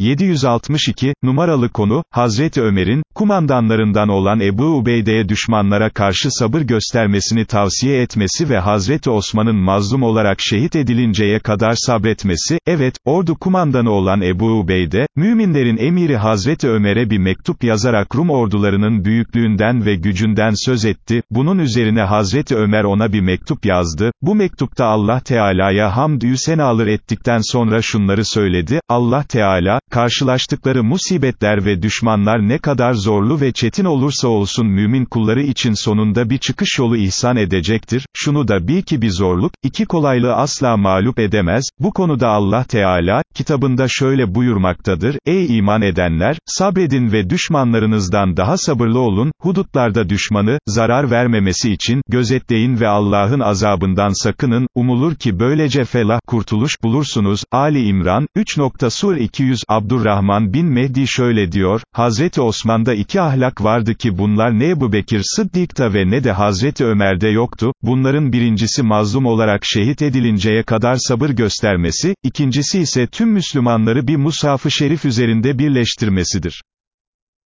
762, numaralı konu, Hazreti Ömer'in, kumandanlarından olan Ebu Ubeyde'ye düşmanlara karşı sabır göstermesini tavsiye etmesi ve Hazreti Osman'ın mazlum olarak şehit edilinceye kadar sabretmesi, evet, ordu kumandanı olan Ebu Ubeyde, müminlerin emiri Hazreti Ömer'e bir mektup yazarak Rum ordularının büyüklüğünden ve gücünden söz etti, bunun üzerine Hazreti Ömer ona bir mektup yazdı, bu mektupta Allah Teala'ya hamdü senalar ettikten sonra şunları söyledi, Allah Teala, karşılaştıkları musibetler ve düşmanlar ne kadar zorlu ve çetin olursa olsun mümin kulları için sonunda bir çıkış yolu ihsan edecektir, şunu da bil ki bir zorluk, iki kolaylığı asla mağlup edemez, bu konuda Allah Teala, kitabında şöyle buyurmaktadır, ey iman edenler, sabredin ve düşmanlarınızdan daha sabırlı olun, hudutlarda düşmanı, zarar vermemesi için, gözetleyin ve Allah'ın azabından sakının, umulur ki böylece felah, kurtuluş bulursunuz, Ali İmran, 3. Sur 200, Abdurrahman bin Mehdi şöyle diyor, Hazreti Osman'da iki ahlak vardı ki bunlar ne Ebu Bekir Sıddık'ta ve ne de Hazreti Ömer'de yoktu, bunların birincisi mazlum olarak şehit edilinceye kadar sabır göstermesi, ikincisi ise tüm Müslümanları bir mushaf-ı şerif üzerinde birleştirmesidir.